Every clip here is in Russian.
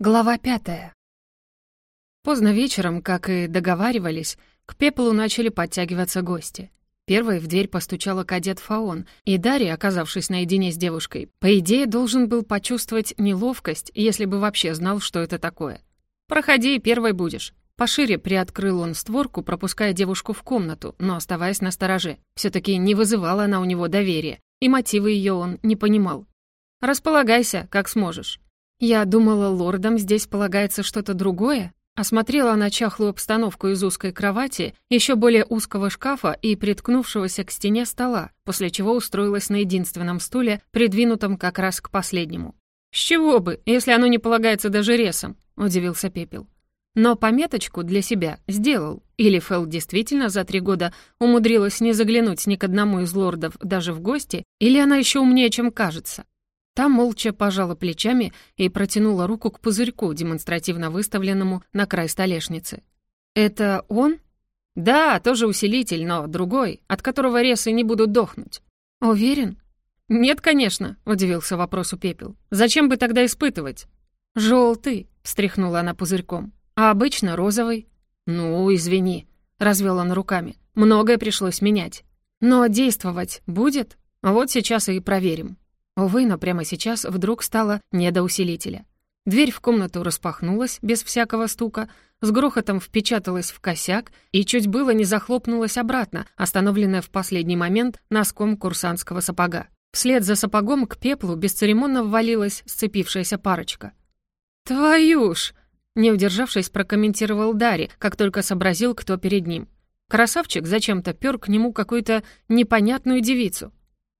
Глава пятая. Поздно вечером, как и договаривались, к пеплу начали подтягиваться гости. Первой в дверь постучала кадет Фаон, и Дарья, оказавшись наедине с девушкой, по идее должен был почувствовать неловкость, если бы вообще знал, что это такое. «Проходи, первой будешь». Пошире приоткрыл он створку, пропуская девушку в комнату, но оставаясь на стороже. все таки не вызывала она у него доверия, и мотивы ее он не понимал. «Располагайся, как сможешь». Я думала, лордам здесь полагается что-то другое. Осмотрела на чахлую обстановку из узкой кровати, еще более узкого шкафа и приткнувшегося к стене стола, после чего устроилась на единственном стуле, придвинутом как раз к последнему. «С чего бы, если оно не полагается даже ресам?» — удивился Пепел. Но пометочку для себя сделал. Или Фэл действительно за три года умудрилась не заглянуть ни к одному из лордов даже в гости, или она еще умнее, чем кажется. Та молча пожала плечами и протянула руку к пузырьку, демонстративно выставленному на край столешницы. «Это он?» «Да, тоже усилитель, но другой, от которого ресы не будут дохнуть». «Уверен?» «Нет, конечно», — удивился вопросу Пепел. «Зачем бы тогда испытывать?» «Желтый», — встряхнула она пузырьком. «А обычно розовый». «Ну, извини», — развел он руками. «Многое пришлось менять». «Но действовать будет? Вот сейчас и проверим». Увы, но прямо сейчас вдруг стало не до усилителя. Дверь в комнату распахнулась без всякого стука, с грохотом впечаталась в косяк и чуть было не захлопнулась обратно, остановленная в последний момент носком курсантского сапога. Вслед за сапогом к пеплу бесцеремонно ввалилась сцепившаяся парочка. «Твою ж!» — не удержавшись, прокомментировал Дарри, как только сообразил, кто перед ним. Красавчик зачем-то пёр к нему какую-то непонятную девицу.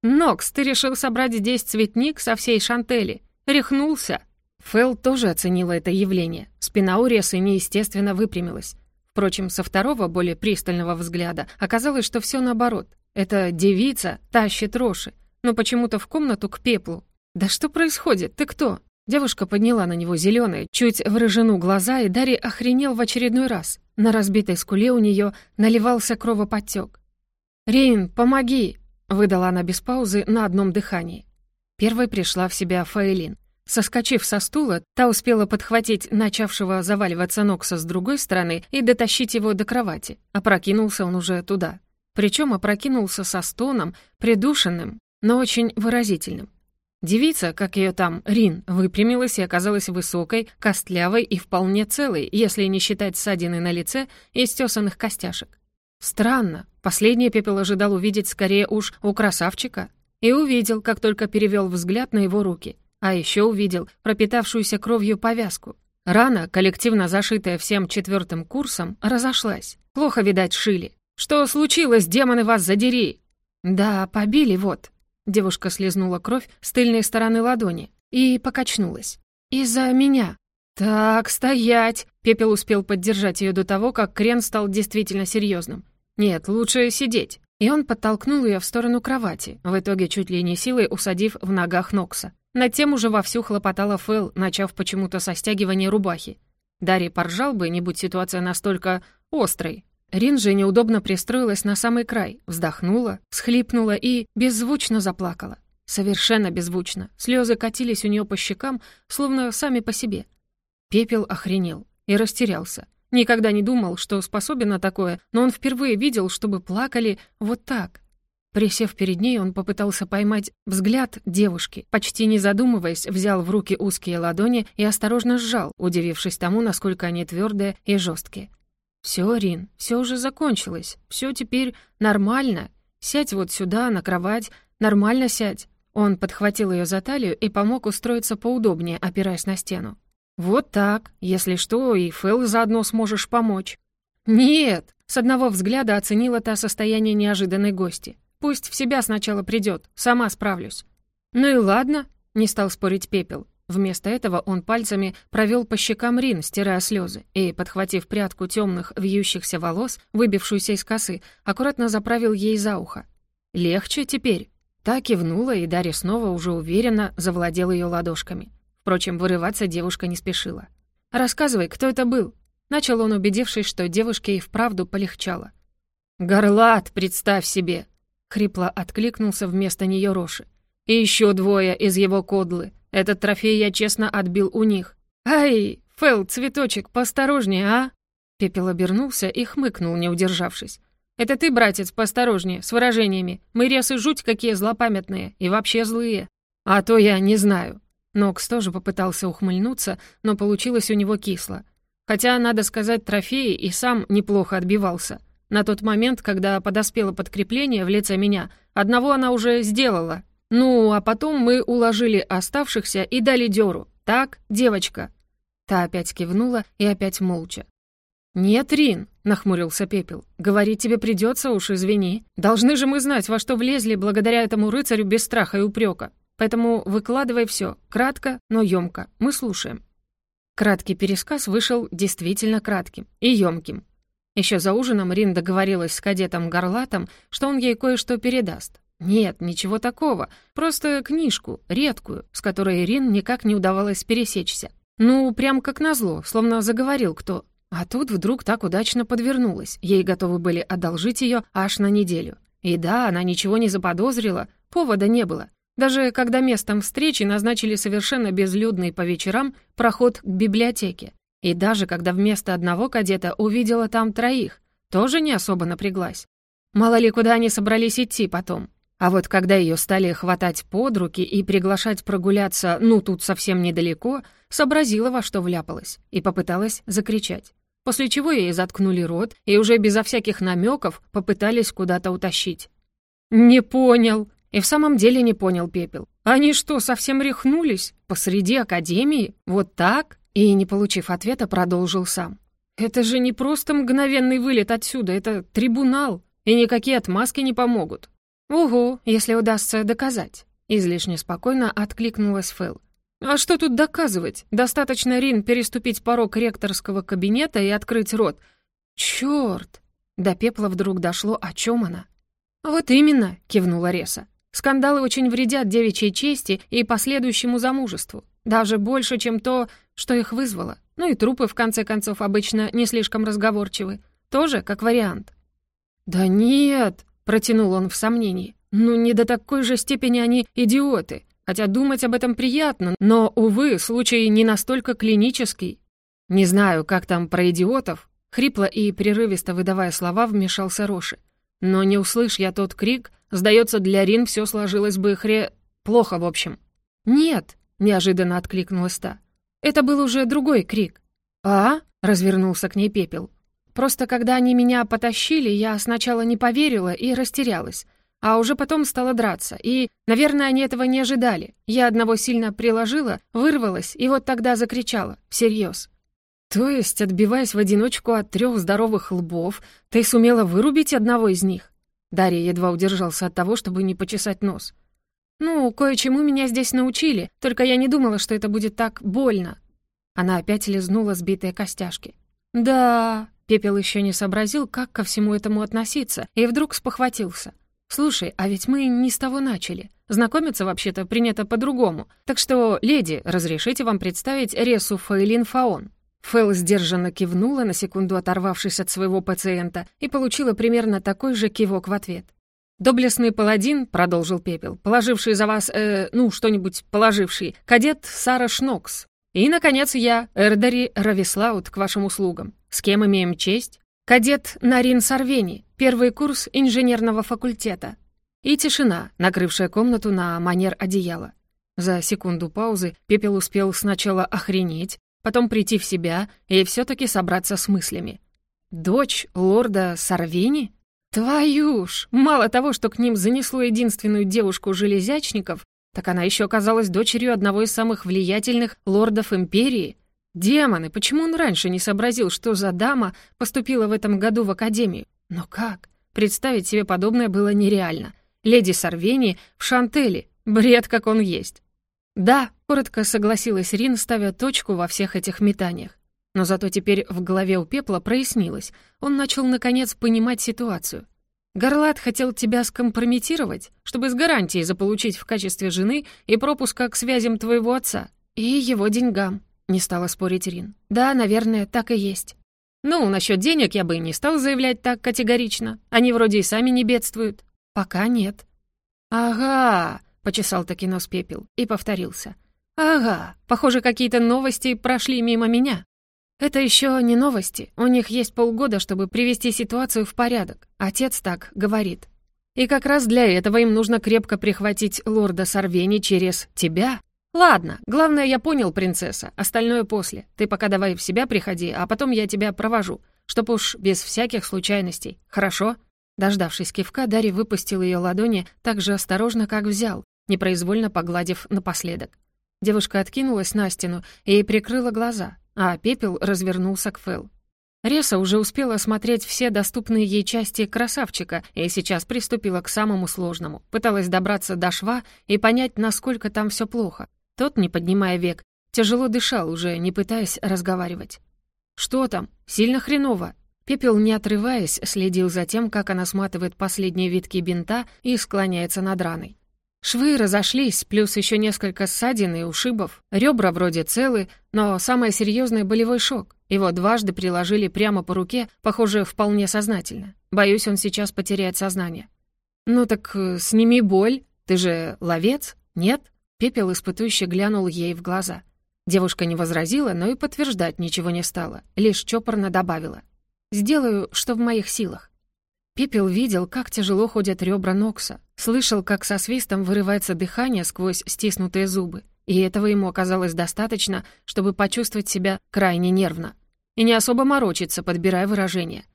«Нокс, ты решил собрать здесь цветник со всей Шантели? Рехнулся?» Фэл тоже оценила это явление. Спина у Ресы неестественно выпрямилась. Впрочем, со второго, более пристального взгляда оказалось, что все наоборот. Эта девица тащит Роши, но почему-то в комнату к пеплу. «Да что происходит? Ты кто?» Девушка подняла на него зеленые, чуть в глаза, и Дарри охренел в очередной раз. На разбитой скуле у нее наливался кровоподтек. «Рейн, помоги!» Выдала она без паузы на одном дыхании. Первой пришла в себя Фаэлин. Соскочив со стула, та успела подхватить начавшего заваливаться Нокса с другой стороны и дотащить его до кровати. Опрокинулся он уже туда. Причем опрокинулся со стоном, придушенным, но очень выразительным. Девица, как ее там, Рин, выпрямилась и оказалась высокой, костлявой и вполне целой, если не считать ссадины на лице и стесанных костяшек. Странно, последний пепел ожидал увидеть скорее уж у красавчика. И увидел, как только перевел взгляд на его руки. А еще увидел пропитавшуюся кровью повязку. Рана, коллективно зашитая всем четвертым курсом, разошлась. Плохо, видать, шили. «Что случилось, демоны, вас задери?» «Да, побили, вот». Девушка слезнула кровь с тыльной стороны ладони и покачнулась. «Из-за меня». «Так, стоять!» Пепел успел поддержать ее до того, как крен стал действительно серьезным. «Нет, лучше сидеть». И он подтолкнул ее в сторону кровати, в итоге чуть ли не силой усадив в ногах Нокса. Над тем уже вовсю хлопотала Фэл, начав почему-то со стягивания рубахи. Дарья поржал бы, не будь ситуация настолько острой. Рин же неудобно пристроилась на самый край, вздохнула, всхлипнула и беззвучно заплакала. Совершенно беззвучно. Слезы катились у нее по щекам, словно сами по себе. Пепел охренел и растерялся. Никогда не думал, что способен на такое, но он впервые видел, чтобы плакали вот так. Присев перед ней, он попытался поймать взгляд девушки, почти не задумываясь, взял в руки узкие ладони и осторожно сжал, удивившись тому, насколько они твердые и жесткие. «Все, Рин, все уже закончилось, все теперь нормально. Сядь вот сюда, на кровать, нормально сядь». Он подхватил ее за талию и помог устроиться поудобнее, опираясь на стену. «Вот так. Если что, и Фэл заодно сможешь помочь». «Нет!» — с одного взгляда оценила та состояние неожиданной гости. «Пусть в себя сначала придет, сама справлюсь». «Ну и ладно», — не стал спорить Пепел. Вместо этого он пальцами провел по щекам Рин, стирая слезы, и, подхватив прядку темных вьющихся волос, выбившуюся из косы, аккуратно заправил ей за ухо. «Легче теперь?» Та кивнула, и Дарья снова уже уверенно завладел ее ладошками. Впрочем, вырываться девушка не спешила. «Рассказывай, кто это был?» Начал он, убедившись, что девушке и вправду полегчало. «Горлат, представь себе!» Хрипло откликнулся вместо нее Роши. «И еще двое из его кодлы. Этот трофей я честно отбил у них. «Ай, Фэл, цветочек, поосторожнее, а?» Пепел обернулся и хмыкнул, не удержавшись. «Это ты, братец, поосторожнее, с выражениями. Мы ресы жуть какие злопамятные и вообще злые. А то я не знаю». Нокс тоже попытался ухмыльнуться, но получилось у него кисло. Хотя, надо сказать, трофеи и сам неплохо отбивался. На тот момент, когда подоспело подкрепление в лице меня, одного она уже сделала. Ну, а потом мы уложили оставшихся и дали дёру. Так, девочка?» Та опять кивнула и опять молча. «Нет, Рин», — нахмурился Пепел, — «говорить тебе придется, уж извини. Должны же мы знать, во что влезли благодаря этому рыцарю без страха и упрека. Поэтому выкладывай все, кратко, но емко. Мы слушаем». Краткий пересказ вышел действительно кратким и емким. Еще за ужином Рин договорилась с кадетом Горлатом, что он ей кое-что передаст. Нет, ничего такого, просто книжку, редкую, с которой Рин никак не удавалось пересечься. Ну, прям как назло, словно заговорил кто. А тут вдруг так удачно подвернулась, ей готовы были одолжить ее аж на неделю. И да, она ничего не заподозрила, повода не было. Даже когда местом встречи назначили совершенно безлюдный по вечерам проход к библиотеке. И даже когда вместо одного кадета увидела там троих, тоже не особо напряглась. Мало ли, куда они собрались идти потом. А вот когда ее стали хватать под руки и приглашать прогуляться, ну, тут совсем недалеко, сообразила, во что вляпалась, и попыталась закричать. После чего ей заткнули рот и уже безо всяких намеков попытались куда-то утащить. «Не понял», и в самом деле не понял Пепел. «Они что, совсем рехнулись? Посреди академии? Вот так?» И, не получив ответа, продолжил сам. «Это же не просто мгновенный вылет отсюда, это трибунал, и никакие отмазки не помогут». «Угу, если удастся доказать», — излишне спокойно откликнулась Фэл. «А что тут доказывать? Достаточно, Рин, переступить порог ректорского кабинета и открыть рот. Чёрт!» До пепла вдруг дошло, о чем она. «Вот именно», — кивнула Реса. Скандалы очень вредят девичьей чести и последующему замужеству. Даже больше, чем то, что их вызвало. Ну и трупы, в конце концов, обычно не слишком разговорчивы. Тоже как вариант. «Да нет», — протянул он в сомнении. «Ну не до такой же степени они идиоты. Хотя думать об этом приятно, но, увы, случай не настолько клинический. Не знаю, как там про идиотов». Хрипло и прерывисто выдавая слова, вмешался Роши. Но не услышь я тот крик, сдается, для Рин все сложилось бы хре... плохо, в общем. «Нет», — неожиданно откликнулась та. «Это был уже другой крик». «А?» — развернулся к ней пепел. «Просто когда они меня потащили, я сначала не поверила и растерялась, а уже потом стала драться, и, наверное, они этого не ожидали. Я одного сильно приложила, вырвалась, и вот тогда закричала, всерьез. «То есть, отбиваясь в одиночку от трех здоровых лбов, ты сумела вырубить одного из них?» Дарья едва удержался от того, чтобы не почесать нос. «Ну, кое-чему меня здесь научили, только я не думала, что это будет так больно». Она опять лизнула сбитые костяшки. «Да...» Пепел еще не сообразил, как ко всему этому относиться, и вдруг спохватился. «Слушай, а ведь мы не с того начали. Знакомиться вообще-то принято по-другому. Так что, леди, разрешите вам представить Ресу Фейлин Фаон. Фэл сдержанно кивнула, на секунду оторвавшись от своего пациента, и получила примерно такой же кивок в ответ. «Доблестный паладин», — продолжил Пепел, «положивший за вас, э, ну, что-нибудь положивший, кадет Сара Шнокс. И, наконец, я, Эрдари Равислаут, к вашим услугам. С кем имеем честь? Кадет Нарин Сарвени, первый курс инженерного факультета». И тишина, накрывшая комнату на манер одеяла. За секунду паузы Пепел успел сначала охренеть, потом прийти в себя и все таки собраться с мыслями. Дочь лорда Сарвини? Твою ж! Мало того, что к ним занесло единственную девушку-железячников, так она еще оказалась дочерью одного из самых влиятельных лордов Империи. Демоны, почему он раньше не сообразил, что за дама поступила в этом году в Академию? Но как? Представить себе подобное было нереально. Леди Сарвени в Шантеле. Бред, как он есть. «Да», — коротко согласилась Рин, ставя точку во всех этих метаниях. Но зато теперь в голове у Пепла прояснилось. Он начал, наконец, понимать ситуацию. «Горлат хотел тебя скомпрометировать, чтобы с гарантией заполучить в качестве жены и пропуска к связям твоего отца. И его деньгам», — не стала спорить Рин. «Да, наверное, так и есть». «Ну, насчет денег я бы и не стал заявлять так категорично. Они вроде и сами не бедствуют». «Пока нет». «Ага», почесал таки нос пепел и повторился. «Ага, похоже, какие-то новости прошли мимо меня». «Это еще не новости. У них есть полгода, чтобы привести ситуацию в порядок. Отец так говорит. И как раз для этого им нужно крепко прихватить лорда Сорвени через тебя. Ладно, главное, я понял, принцесса, остальное после. Ты пока давай в себя приходи, а потом я тебя провожу, чтоб уж без всяких случайностей. Хорошо?» Дождавшись кивка, Дарья выпустил ее ладони так же осторожно, как взял, непроизвольно погладив напоследок. Девушка откинулась на стену и прикрыла глаза, а пепел развернулся к Фэл. Реса уже успела осмотреть все доступные ей части красавчика и сейчас приступила к самому сложному. Пыталась добраться до шва и понять, насколько там все плохо. Тот, не поднимая век, тяжело дышал, уже не пытаясь разговаривать. «Что там? Сильно хреново?» Пепел, не отрываясь, следил за тем, как она сматывает последние витки бинта и склоняется над раной. Швы разошлись, плюс еще несколько ссадин и ушибов. Ребра вроде целы, но самое серьезное болевой шок. Его дважды приложили прямо по руке, похоже, вполне сознательно. Боюсь, он сейчас потеряет сознание. «Ну так э, сними боль. Ты же ловец, нет?» Пепел испытующе глянул ей в глаза. Девушка не возразила, но и подтверждать ничего не стала, лишь чопорно добавила. «Сделаю, что в моих силах». Пепел видел, как тяжело ходят ребра Нокса, слышал, как со свистом вырывается дыхание сквозь стиснутые зубы, и этого ему оказалось достаточно, чтобы почувствовать себя крайне нервно. И не особо морочиться, подбирая выражение.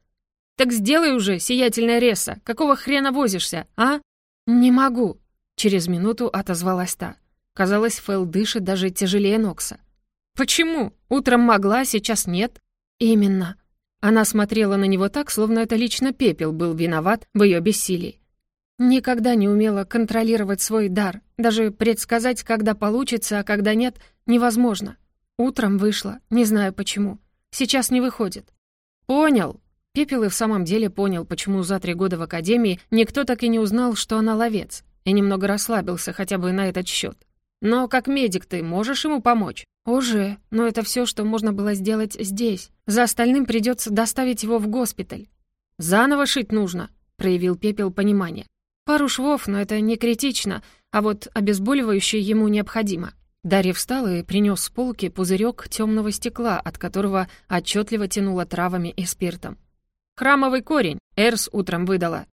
«Так сделай уже, сиятельная Ресса! Какого хрена возишься, а?» «Не могу!» — через минуту отозвалась та. Казалось, Фэл дышит даже тяжелее Нокса. «Почему? Утром могла, сейчас нет?» «Именно!» Она смотрела на него так, словно это лично Пепел был виноват в ее бессилии. Никогда не умела контролировать свой дар. Даже предсказать, когда получится, а когда нет, невозможно. Утром вышла, не знаю почему. Сейчас не выходит. «Понял». Пепел и в самом деле понял, почему за три года в Академии никто так и не узнал, что она ловец, и немного расслабился хотя бы на этот счет. «Но как медик ты можешь ему помочь?» «Уже, но это все, что можно было сделать здесь. За остальным придется доставить его в госпиталь». «Заново шить нужно», — проявил Пепел понимание. «Пару швов, но это не критично, а вот обезболивающее ему необходимо». Дарья встала и принес с полки пузырек темного стекла, от которого отчетливо тянуло травами и спиртом. «Храмовый корень, Эрс утром выдала».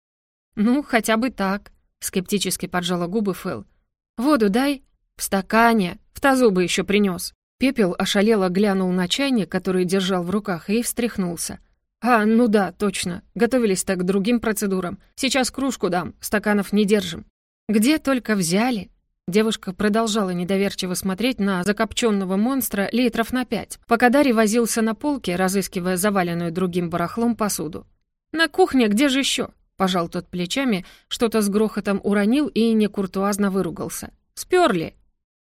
«Ну, хотя бы так», — скептически поджала губы Фэл. «Воду дай». «В стакане. В тазу бы еще принес. Пепел ошалело глянул на чайник, который держал в руках, и встряхнулся. «А, ну да, точно. Готовились так к другим процедурам. Сейчас кружку дам, стаканов не держим». «Где только взяли?» Девушка продолжала недоверчиво смотреть на закопченного монстра литров на пять, пока Дарий возился на полке, разыскивая заваленную другим барахлом посуду. «На кухне где же еще? Пожал тот плечами, что-то с грохотом уронил и некуртуазно выругался. «Спёрли!»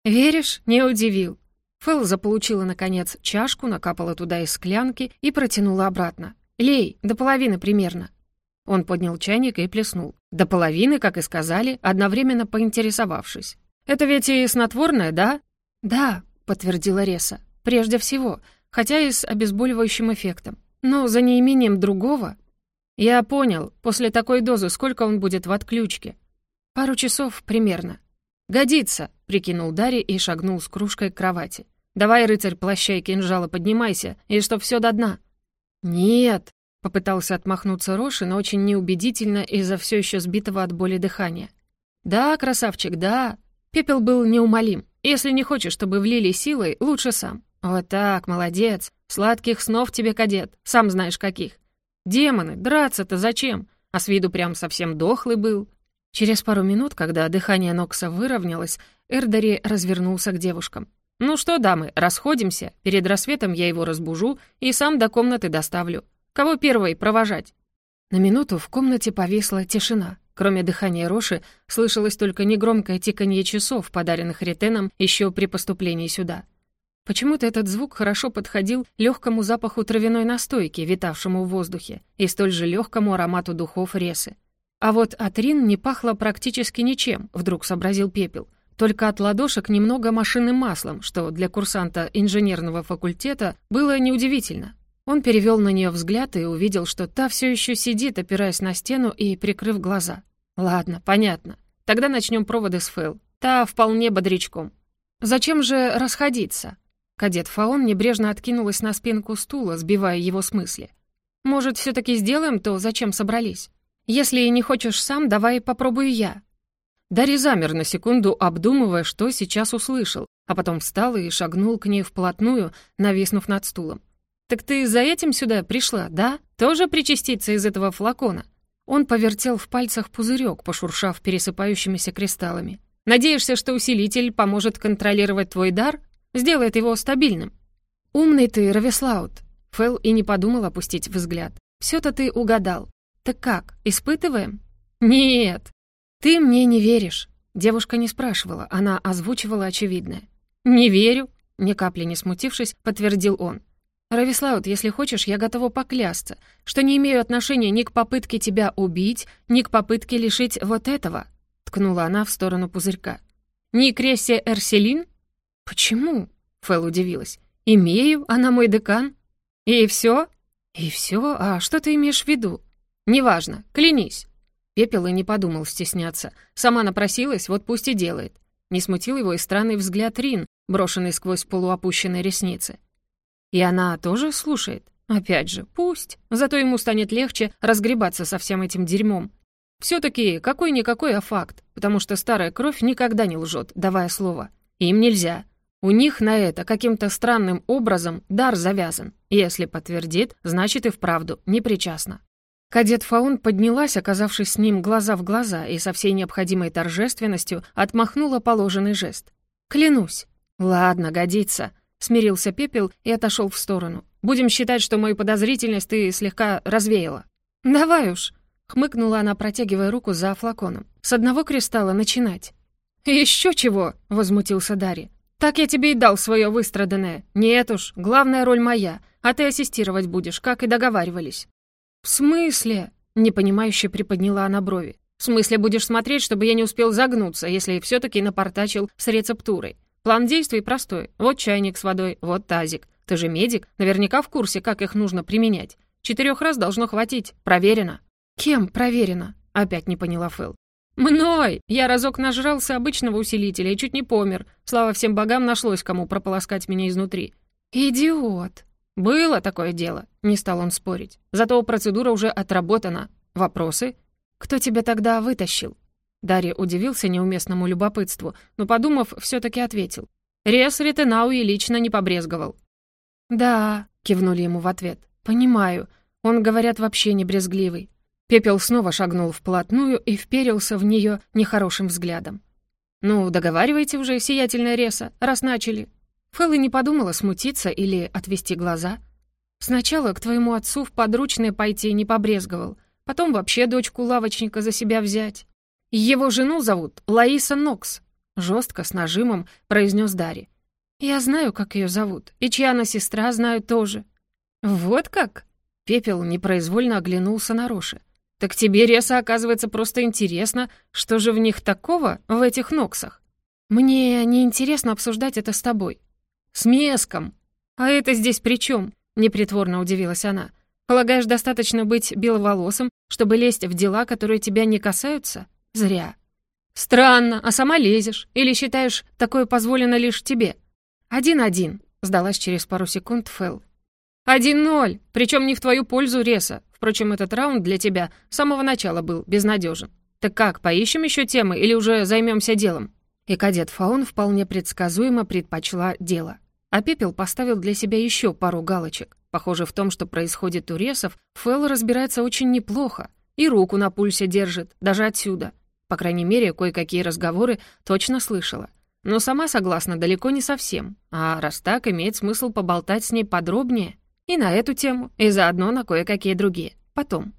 «Веришь?» — не удивил. Фэл заполучила, наконец, чашку, накапала туда из склянки и протянула обратно. «Лей, до половины примерно». Он поднял чайник и плеснул. До половины, как и сказали, одновременно поинтересовавшись. «Это ведь и снотворное, да?» «Да», — подтвердила Реса. «Прежде всего, хотя и с обезболивающим эффектом. Но за неимением другого...» «Я понял. После такой дозы сколько он будет в отключке?» «Пару часов примерно». «Годится», — прикинул Дарья и шагнул с кружкой к кровати. «Давай, рыцарь плаща и кинжала, поднимайся, и чтоб все до дна». «Нет», — попытался отмахнуться Роши, но очень неубедительно из-за все еще сбитого от боли дыхания. «Да, красавчик, да». Пепел был неумолим. «Если не хочешь, чтобы влили силой, лучше сам». «Вот так, молодец. Сладких снов тебе, кадет. Сам знаешь, каких». «Демоны, драться-то зачем? А с виду прям совсем дохлый был. Через пару минут, когда дыхание Нокса выровнялось, Эрдари развернулся к девушкам. «Ну что, дамы, расходимся. Перед рассветом я его разбужу и сам до комнаты доставлю. Кого первой провожать?» На минуту в комнате повисла тишина. Кроме дыхания Роши, слышалось только негромкое тиканье часов, подаренных Ретеном еще при поступлении сюда. Почему-то этот звук хорошо подходил легкому запаху травяной настойки, витавшему в воздухе, и столь же легкому аромату духов Ресы. А вот от Рин не пахло практически ничем, вдруг сообразил Пепел. Только от ладошек немного машинным маслом, что для курсанта инженерного факультета было неудивительно. Он перевел на нее взгляд и увидел, что та все еще сидит, опираясь на стену и прикрыв глаза. «Ладно, понятно. Тогда начнем проводы с Фэл. Та вполне бодрячком». Зачем же расходиться? Кадет Фаон небрежно откинулась на спинку стула, сбивая его с мысли. «Может, все таки сделаем то, зачем собрались? Если не хочешь сам, давай попробую я». Дарья замер на секунду, обдумывая, что сейчас услышал, а потом встал и шагнул к ней вплотную, нависнув над стулом. «Так ты за этим сюда пришла, да? Тоже причаститься из этого флакона?» Он повертел в пальцах пузырек, пошуршав пересыпающимися кристаллами. «Надеешься, что усилитель поможет контролировать твой дар?» Сделает его стабильным. Умный ты, Равислаут. Фэл и не подумал опустить взгляд. Все-то ты угадал. Так как, испытываем? Нет. Ты мне не веришь. Девушка не спрашивала, она озвучивала очевидное. «Не верю», — ни капли не смутившись, подтвердил он. «Равислаут, если хочешь, я готова поклясться, что не имею отношения ни к попытке тебя убить, ни к попытке лишить вот этого», — ткнула она в сторону пузырька. «Ни Крессе Эрселин, «Почему?» — Фэл удивилась. «Имею, она мой декан». «И все? «И все? А что ты имеешь в виду?» «Неважно, клянись». Пепел и не подумал стесняться. Сама напросилась, вот пусть и делает. Не смутил его и странный взгляд Рин, брошенный сквозь полуопущенные ресницы. И она тоже слушает? Опять же, пусть. Зато ему станет легче разгребаться со всем этим дерьмом. все таки какой-никакой, а факт, потому что старая кровь никогда не лжет, давая слово. Им нельзя. У них на это каким-то странным образом дар завязан. Если подтвердит, значит и вправду не причастна. Кадет Фаун поднялась, оказавшись с ним глаза в глаза, и со всей необходимой торжественностью отмахнула положенный жест. «Клянусь». «Ладно, годится», — смирился Пепел и отошел в сторону. «Будем считать, что мою подозрительность ты слегка развеяла». «Давай уж», — хмыкнула она, протягивая руку за флаконом. «С одного кристалла начинать». «Еще чего?» — возмутился Дарья. «Так я тебе и дал свое выстраданное. Нет уж, главная роль моя, а ты ассистировать будешь, как и договаривались». «В смысле?» — непонимающе приподняла она брови. «В смысле будешь смотреть, чтобы я не успел загнуться, если все таки напортачил с рецептурой? План действий простой. Вот чайник с водой, вот тазик. Ты же медик, наверняка в курсе, как их нужно применять. Четырех раз должно хватить. Проверено». «Кем проверено?» — опять не поняла Фэл. «Мной! Я разок нажрался обычного усилителя и чуть не помер. Слава всем богам, нашлось кому прополоскать меня изнутри». «Идиот!» «Было такое дело», — не стал он спорить. «Зато процедура уже отработана. Вопросы?» «Кто тебя тогда вытащил?» Дарья удивился неуместному любопытству, но, подумав, все таки ответил. «Рес Ретенауи лично не побрезговал». «Да», — кивнули ему в ответ. «Понимаю. Он, говорят, вообще не брезгливый. Пепел снова шагнул вплотную и вперился в нее нехорошим взглядом. «Ну, договаривайте уже, сиятельная Реса, раз начали». Фэлла не подумала смутиться или отвести глаза. «Сначала к твоему отцу в подручное пойти не побрезговал, потом вообще дочку лавочника за себя взять. Его жену зовут Лаиса Нокс», — жестко, с нажимом произнес Дарри. «Я знаю, как ее зовут, и чья она сестра, знаю тоже». «Вот как?» Пепел непроизвольно оглянулся на Роши. «Так тебе, Реса, оказывается, просто интересно, что же в них такого, в этих ноксах?» «Мне не интересно обсуждать это с тобой». «С Меском!» «А это здесь при чем? непритворно удивилась она. «Полагаешь, достаточно быть беловолосым, чтобы лезть в дела, которые тебя не касаются? Зря». «Странно, а сама лезешь. Или считаешь, такое позволено лишь тебе?» «Один-один», — сдалась через пару секунд Фэл. «Один ноль, причем не в твою пользу, Реса. Впрочем, этот раунд для тебя с самого начала был безнадежен. Так как, поищем еще темы или уже займемся делом?» И кадет Фаон вполне предсказуемо предпочла дело. А Пепел поставил для себя еще пару галочек. Похоже, в том, что происходит у ресов, Фэл разбирается очень неплохо. И руку на пульсе держит, даже отсюда. По крайней мере, кое-какие разговоры точно слышала. Но сама согласна далеко не совсем. А раз так, имеет смысл поболтать с ней подробнее. И на эту тему, и заодно на кое-какие другие. Потом.